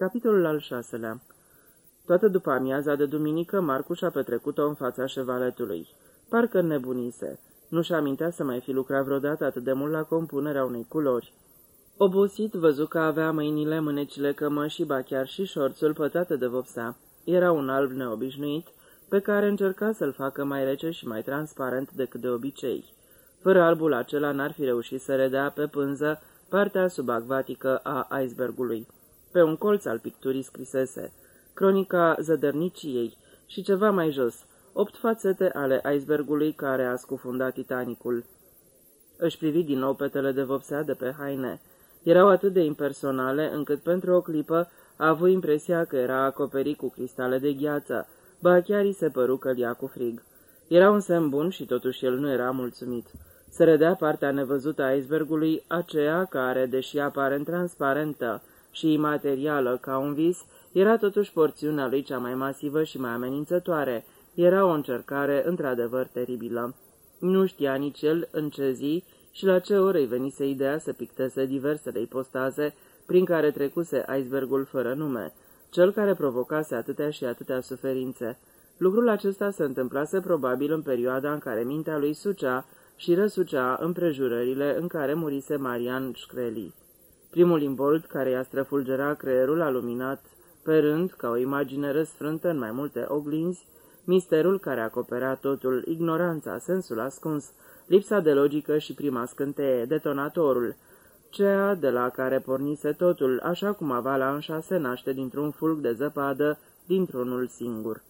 Capitolul al șaselea Toată după amiaza de duminică, Marcuș și-a petrecut-o în fața șevaletului. Parcă nebunise. Nu-și amintea să mai fi lucrat vreodată atât de mult la compunerea unei culori. Obosit, văzu că avea mâinile, mânecile, cămăși, ba chiar și șorțul pătate de vopsea. Era un alb neobișnuit, pe care încerca să-l facă mai rece și mai transparent decât de obicei. Fără albul acela n-ar fi reușit să redea pe pânză partea subacvatică a icebergului. Pe un colț al picturii scrisese Cronica zădărniciei și ceva mai jos, opt fațete ale icebergului care a scufundat Titanicul. Își privi din nou petele de vopsea de pe haine. Erau atât de impersonale încât pentru o clipă a avut impresia că era acoperit cu cristale de gheață, ba chiar îi se păru că ia cu frig. Era un semn bun și totuși el nu era mulțumit. Se redea partea nevăzută a icebergului, aceea care, deși aparent transparentă și imaterială ca un vis, era totuși porțiunea lui cea mai masivă și mai amenințătoare. Era o încercare într-adevăr teribilă. Nu știa nici el în ce zi și la ce oră îi venise ideea să picteze diversele ipostaze prin care trecuse icebergul fără nume, cel care provocase atâtea și atâtea suferințe. Lucrul acesta se întâmplase probabil în perioada în care mintea lui sucea și răsucea împrejurările în care murise Marian Șcreli. Primul imbold care i-a străfulgera creierul a luminat pe rând, ca o imagine răsfrântă în mai multe oglinzi, misterul care acoperea totul, ignoranța, sensul ascuns, lipsa de logică și prima scânteie, detonatorul, ceea de la care pornise totul, așa cum avalanșa se naște dintr-un fulg de zăpadă, dintr-unul singur.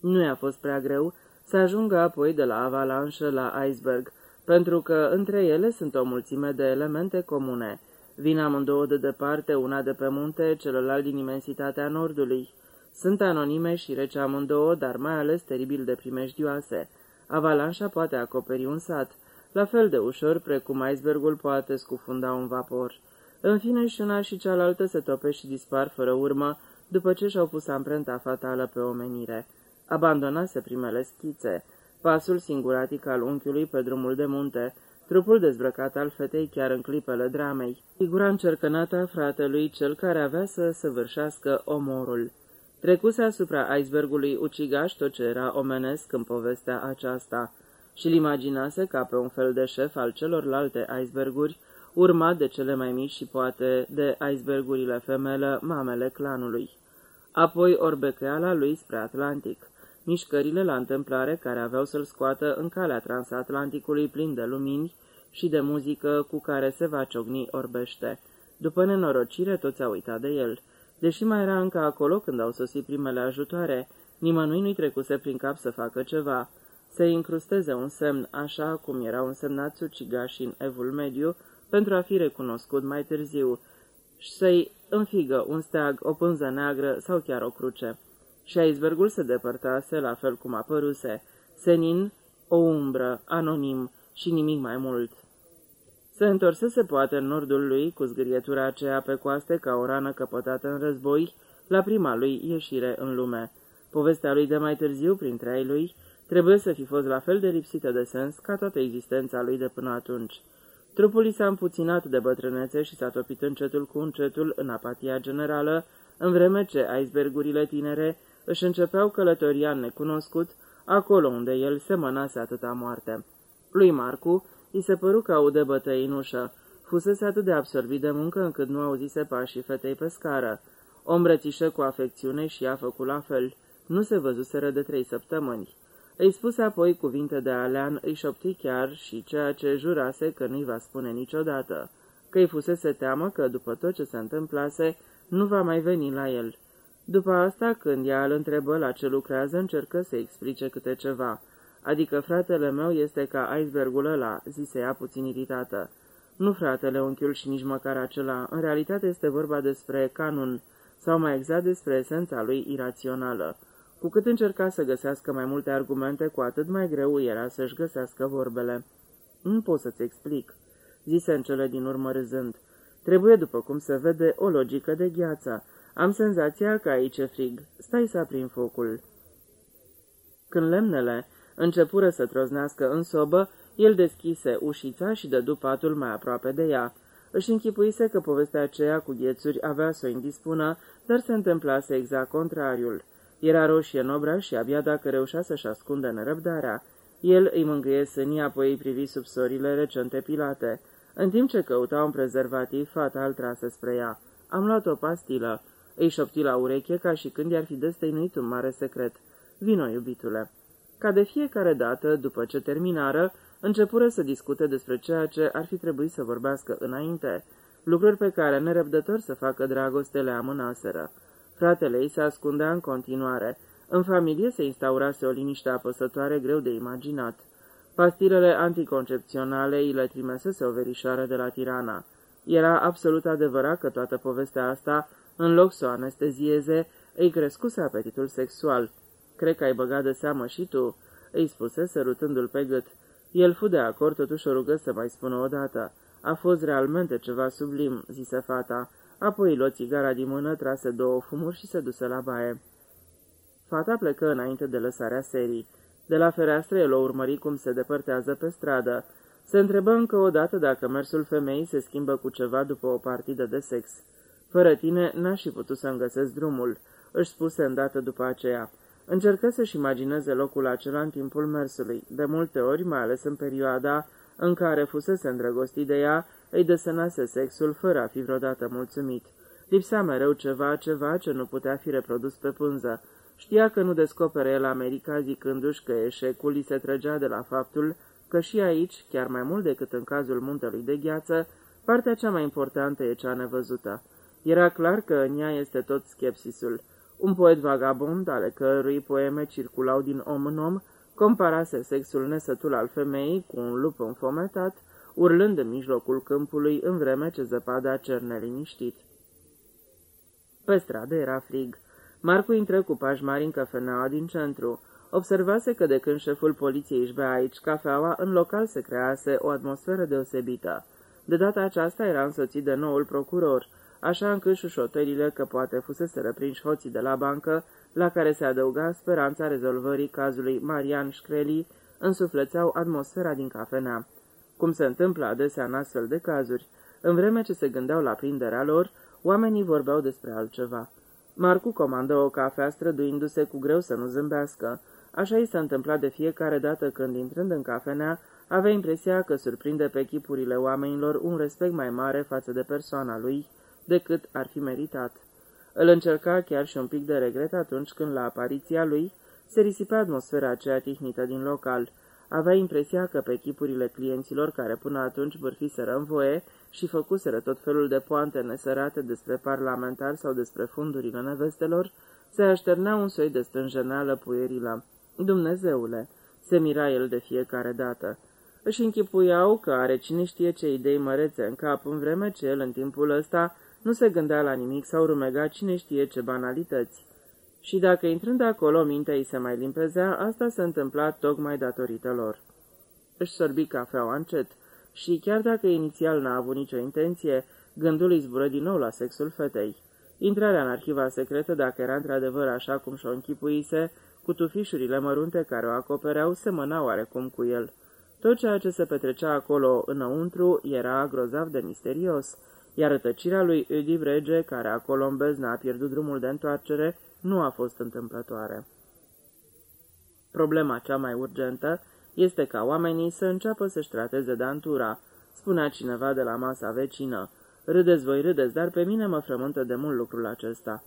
Nu i-a fost prea greu să ajungă apoi de la avalanșă la iceberg, pentru că între ele sunt o mulțime de elemente comune. Vin amândouă de departe, una de pe munte, celălalt din imensitatea nordului. Sunt anonime și rece amândouă, dar mai ales teribil de primejdioase. Avalanșa poate acoperi un sat, la fel de ușor precum icebergul poate scufunda un vapor. În fine, și una și cealaltă se tope și dispar fără urmă, după ce și-au pus amprenta fatală pe omenire. Abandonase primele schițe, pasul singuratic al unchiului pe drumul de munte, trupul dezbrăcat al fetei chiar în clipele dramei, figura încercănată a fratelui, cel care avea să săvârșească omorul. Trecuse asupra icebergului ucigaș tot ce era omenesc în povestea aceasta și-l imaginase ca pe un fel de șef al celorlalte iceberguri, urmat de cele mai mici și poate de icebergurile femele, mamele clanului. Apoi orbecheala lui spre Atlantic, mișcările la întâmplare care aveau să-l scoată în calea transatlanticului plin de lumini și de muzică cu care se va ciogni orbește. După nenorocire, toți au uitat de el. Deși mai era încă acolo când au sosit primele ajutoare, nimănui nu-i trecuse prin cap să facă ceva. Să incrusteze un semn așa cum era un semnat ucigași în evul mediu pentru a fi recunoscut mai târziu și să-i înfigă un steag, o pânză neagră sau chiar o cruce și icebergul se depărtase la fel cum a păruse, senin o umbră, anonim și nimic mai mult. Se întorsese poate în nordul lui, cu zgârietura aceea pe coaste ca o rană căpătată în război, la prima lui ieșire în lume. Povestea lui de mai târziu, printre ai lui, trebuie să fi fost la fel de lipsită de sens ca toată existența lui de până atunci. Trupul i s-a împuținat de bătrânețe și s-a topit încetul cu încetul în apatia generală, în vreme ce icebergurile tinere își începeau călătoria necunoscut, acolo unde el semănase atâta moarte. Lui Marcu îi se păru că aude bătăi în ușă. Fusese atât de absorbit de muncă încât nu auzise pașii fetei pe scară. O îmbrățișă cu afecțiune și a făcut la fel. Nu se văzuseră de trei săptămâni. Îi spuse apoi cuvinte de alean, îi șopti chiar și ceea ce jurase că nu-i va spune niciodată, că îi fusese teamă că, după tot ce se întâmplase, nu va mai veni la el. După asta, când ea îl întrebă la ce lucrează, încercă să explice câte ceva. Adică fratele meu este ca icebergul ăla, zise ea puțin iritată. Nu fratele, unchiul și nici măcar acela, în realitate este vorba despre canun, sau mai exact despre esența lui irațională. Cu cât încerca să găsească mai multe argumente, cu atât mai greu era să-și găsească vorbele. Nu pot să-ți explic, zise în cele din urmă râzând. Trebuie, după cum se vede, o logică de gheață. Am senzația că aici e frig. Stai să aprind focul. Când lemnele începură să troznească în sobă, el deschise ușița și dădu patul mai aproape de ea. Își închipuise că povestea aceea cu ghețuri avea să o indispună, dar se întâmplase exact contrariul. Era roșie în obra și abia dacă reușea să-și ascundă nerăbdarea. El îi mângâie sânii, apoi îi privi sub sorile recente pilate. În timp ce căuta un prezervativ, fata îl trase spre ea. Am luat o pastilă. Îi șopti la ureche ca și când i-ar fi destăinuit un mare secret. Vino, iubitule. Ca de fiecare dată, după ce terminară, începură să discute despre ceea ce ar fi trebuit să vorbească înainte, lucruri pe care, nerăbdător să facă dragoste, le amânaseră. Fratele ei se ascundea în continuare. În familie se instaurase o liniște apăsătoare greu de imaginat. Pastilele anticoncepționale îi le trimisese o verișoară de la Tirana. Era absolut adevărat că toată povestea asta, în loc să o anestezieze, îi crescuse apetitul sexual. Cred că ai băgat de seamă și tu," îi spuse, sărutându-l pe gât. El fu de acord, totuși o rugă să mai spună o dată. A fost realmente ceva sublim," zise fata. Apoi luă țigara din mână, trase două fumuri și se duse la baie. Fata plecă înainte de lăsarea serii. De la fereastră el o urmări cum se depărtează pe stradă. Se întrebă încă o dată dacă mersul femeii se schimbă cu ceva după o partidă de sex. Fără tine n-aș fi putut să-mi găsesc drumul, își spuse îndată după aceea. Încercă să-și imagineze locul acela în timpul mersului. De multe ori, mai ales în perioada în care fusese îndrăgostit de ea, îi desenase sexul fără a fi vreodată mulțumit. Lipsea mereu ceva, ceva ce nu putea fi reprodus pe pânză. Știa că nu descopere el America zicându-și că eșecul îi se trăgea de la faptul că și aici, chiar mai mult decât în cazul muntelui de gheață, partea cea mai importantă e cea nevăzută. Era clar că în ea este tot schepsisul. Un poet vagabond, ale cărui poeme circulau din om în om, comparase sexul nesătul al femeii cu un lup înfometat, urlând în mijlocul câmpului în vreme ce zăpada cerne liniștit. Pe stradă era frig. Marcu intră cu pași mari în cafeneaua din centru. Observase că de când șeful poliției își bea aici cafeaua, în local se crease o atmosferă deosebită. De data aceasta era însoțit de noul procuror, așa încât șușotările că poate fusese răprinși hoții de la bancă, la care se adăuga speranța rezolvării cazului Marian Șcreli, însuflețeau atmosfera din cafenea. Cum se întâmplă adesea în astfel de cazuri, în vreme ce se gândeau la prinderea lor, oamenii vorbeau despre altceva. Marcu comandă o cafea străduindu-se cu greu să nu zâmbească. Așa i s-a întâmplat de fiecare dată când, intrând în cafenea, avea impresia că surprinde pe chipurile oamenilor un respect mai mare față de persoana lui decât ar fi meritat. Îl încerca chiar și un pic de regret atunci când, la apariția lui, se risipea atmosfera aceea tihnită din local. Avea impresia că pe chipurile clienților care până atunci bârfiseră în voie și făcuseră tot felul de poante nesărate despre parlamentari sau despre fundurile nevestelor, se așternea un soi de stânjenală puierilă. Dumnezeule, se mira el de fiecare dată. Își închipuiau că are cine știe ce idei mărețe în cap, în vreme ce el, în timpul ăsta, nu se gândea la nimic sau rumega cine știe ce banalități. Și dacă intrând acolo mintea îi se mai limpezea, asta se întâmpla tocmai datorită lor. Își sorbi cafeaua încet și, chiar dacă inițial n-a avut nicio intenție, gândul îi zbură din nou la sexul fetei. Intrarea în arhiva secretă, dacă era într-adevăr așa cum și-o închipuise, cu tufișurile mărunte care o acopereau, semăna oarecum cu el. Tot ceea ce se petrecea acolo înăuntru era grozav de misterios, iar rătăcirea lui Udi Brege, care acolo în beznă a pierdut drumul de întoarcere, nu a fost întâmplătoare. Problema cea mai urgentă este ca oamenii să înceapă să-și trateze dantura, spunea cineva de la masa vecină. Râdeți voi, râdeți, dar pe mine mă frământă de mult lucrul acesta.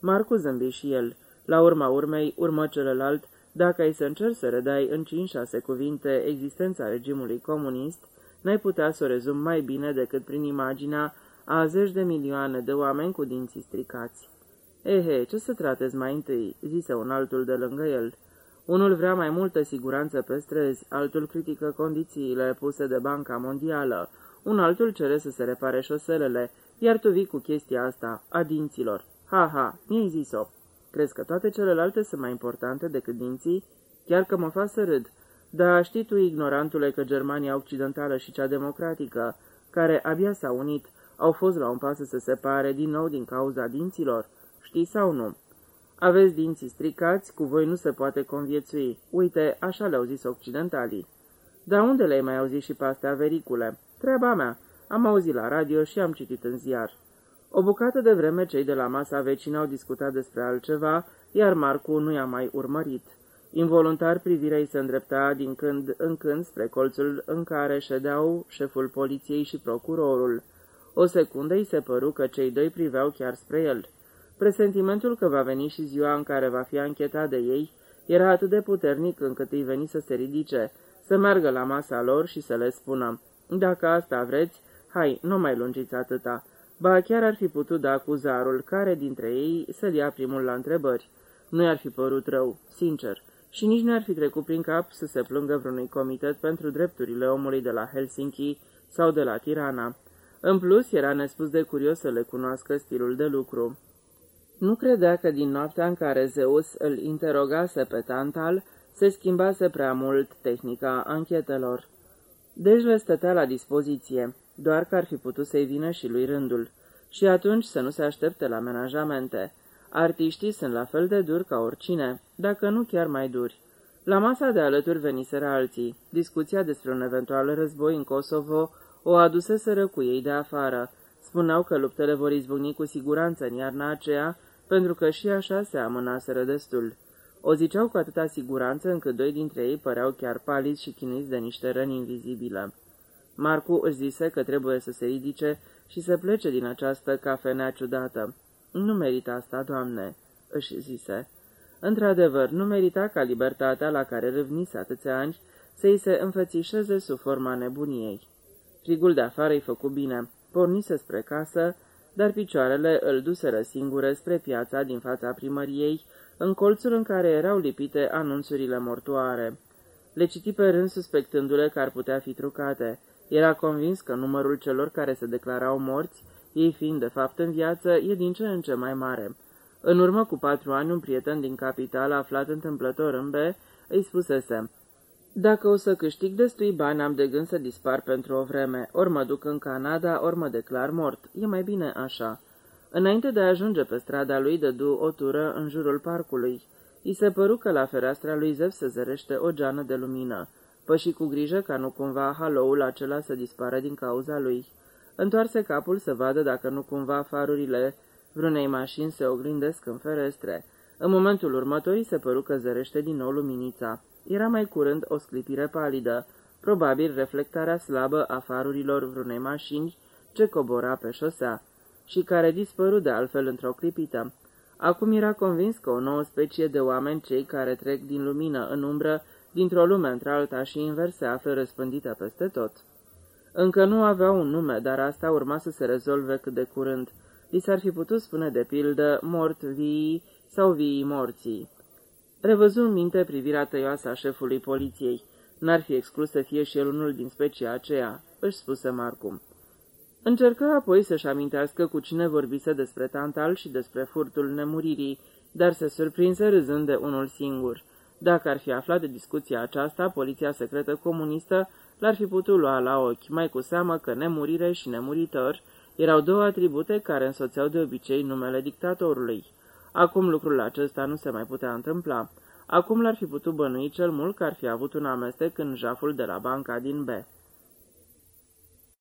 Marcu zâmbi și el. La urma urmei, urmă celălalt, dacă ai să încerci să redai în 5-6 cuvinte existența regimului comunist, n-ai putea să o rezum mai bine decât prin imaginea a zeci de milioane de oameni cu dinții stricați. Ehe, ce să tratezi mai întâi?" zise un altul de lângă el. Unul vrea mai multă siguranță pe străzi, altul critică condițiile puse de Banca Mondială, un altul cere să se repare șoselele, iar tu vii cu chestia asta, a dinților. Ha, ha, mi-ai zis-o. Crezi că toate celelalte sunt mai importante decât dinții? Chiar că mă fac să râd. Dar știi tu, ignorantule, că Germania Occidentală și cea democratică, care abia s-a unit, au fost la un pas să se separe din nou din cauza dinților? Știi sau nu? Aveți dinții stricați, cu voi nu se poate conviețui. Uite, așa le-au zis occidentalii. Dar unde le-ai mai auzit și pe astea, vericule? Treaba mea. Am auzit la radio și am citit în ziar. O bucată de vreme cei de la masa vecină au discutat despre altceva, iar Marcu nu i-a mai urmărit. Involuntar privirea îi se îndrepta din când în când spre colțul în care ședeau șeful poliției și procurorul. O secundă îi se păru că cei doi priveau chiar spre el. Presentimentul că va veni și ziua în care va fi anchetat de ei era atât de puternic încât îi veni să se ridice, să meargă la masa lor și să le spună, Dacă asta vreți, hai, nu mai lungiți atâta." Ba chiar ar fi putut da acuzarul care dintre ei să-l ia primul la întrebări. Nu i-ar fi părut rău, sincer, și nici nu ar fi trecut prin cap să se plângă vreunui comitet pentru drepturile omului de la Helsinki sau de la Tirana. În plus, era nespus de curios să le cunoască stilul de lucru. Nu credea că din noaptea în care Zeus îl interogase pe Tantal, se schimbase prea mult tehnica anchetelor. Deci le stătea la dispoziție, doar că ar fi putut să-i vină și lui rândul. Și atunci să nu se aștepte la menajamente. Artiștii sunt la fel de duri ca oricine, dacă nu chiar mai duri. La masa de alături veniseră alții. Discuția despre un eventual război în Kosovo o aduseseră cu ei de afară. Spuneau că luptele vor izbucni cu siguranță în iarna aceea, pentru că și așa se amânaseră destul. O ziceau cu atâta siguranță încât doi dintre ei păreau chiar paliți și chinuiți de niște răni invizibile. Marcu își zise că trebuie să se ridice și să plece din această cafenea ciudată. Nu merită asta, doamne," își zise. Într-adevăr, nu merita ca libertatea la care râvnise atâția ani să-i se înfățișeze sub forma nebuniei. Frigul de afară îi făcu bine. Pornise spre casă, dar picioarele îl duseră singure spre piața din fața primăriei, în colțul în care erau lipite anunțurile mortoare. Le citi pe rând suspectându-le că ar putea fi trucate. Era convins că numărul celor care se declarau morți, ei fiind de fapt în viață, e din ce în ce mai mare. În urmă cu patru ani, un prieten din capital, aflat întâmplător în B, îi spusese Dacă o să câștig destui bani, am de gând să dispar pentru o vreme, ori mă duc în Canada, ori mă declar mort. E mai bine așa." Înainte de a ajunge pe strada lui, dădu o tură în jurul parcului. I se păru că la fereastra lui Zev se zărește o geană de lumină. Păși cu grijă ca nu cumva haloul acela să dispară din cauza lui. Întoarse capul să vadă dacă nu cumva farurile vreunei mașini se oglindesc în ferestre. În momentul următor se păru că zărește din nou luminița. Era mai curând o sclipire palidă, probabil reflectarea slabă a farurilor vreunei mașini ce cobora pe șosea și care dispăru de altfel într-o clipită. Acum era convins că o nouă specie de oameni, cei care trec din lumină în umbră, dintr-o lume într-alta și invers, se află răspândită peste tot. Încă nu avea un nume, dar asta urma să se rezolve cât de curând. Li s-ar fi putut spune de pildă mort vii sau vii morții. Revăzu în minte privirea tăioasă a șefului poliției. N-ar fi exclus să fie și el unul din specia aceea, își spuse Marcum. Încercă apoi să-și amintească cu cine vorbise despre Tantal și despre furtul nemuririi, dar se surprinse râzând de unul singur. Dacă ar fi aflat de discuția aceasta, poliția secretă comunistă l-ar fi putut lua la ochi, mai cu seamă că nemurire și nemuritor erau două atribute care însoțeau de obicei numele dictatorului. Acum lucrul acesta nu se mai putea întâmpla. Acum l-ar fi putut bănui cel mult că ar fi avut un amestec în jaful de la banca din B.